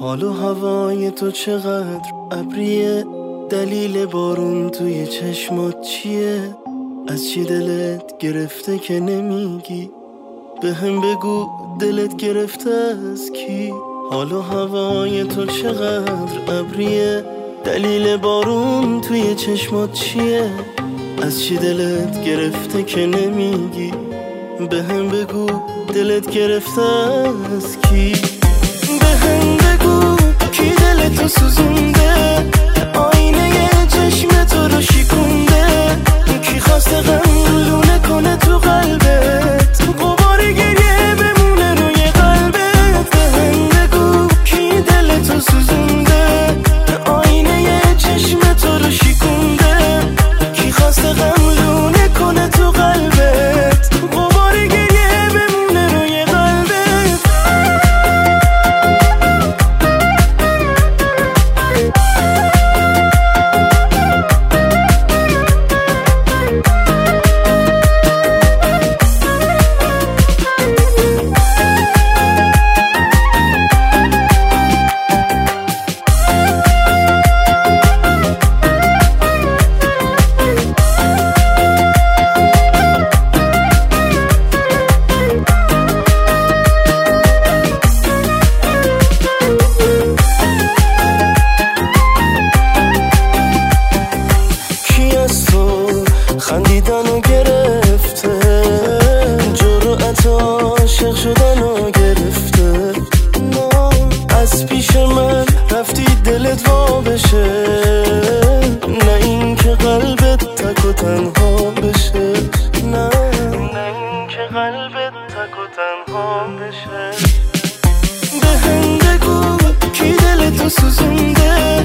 حال و هوای تو چقدر ابریه؟ دلیل بارون توی چشمات چیه؟ از چی دلت گرفته که نمیگی؟ به هم بگو دلت گرفته از کی؟ حال و هوای تو چقدر ابریه؟ دلیل بارون توی چشمات چیه؟ از چی دلت گرفته که نمیگی؟ به هم بگو دلت گرفته از کی؟ پیش من رفتی دلت وا بشه. نه این که قلبت تک و تنها بشه. نه. نه این که قلبت تک و تنها بشه. به هم بگو کی دلتو سوزونده.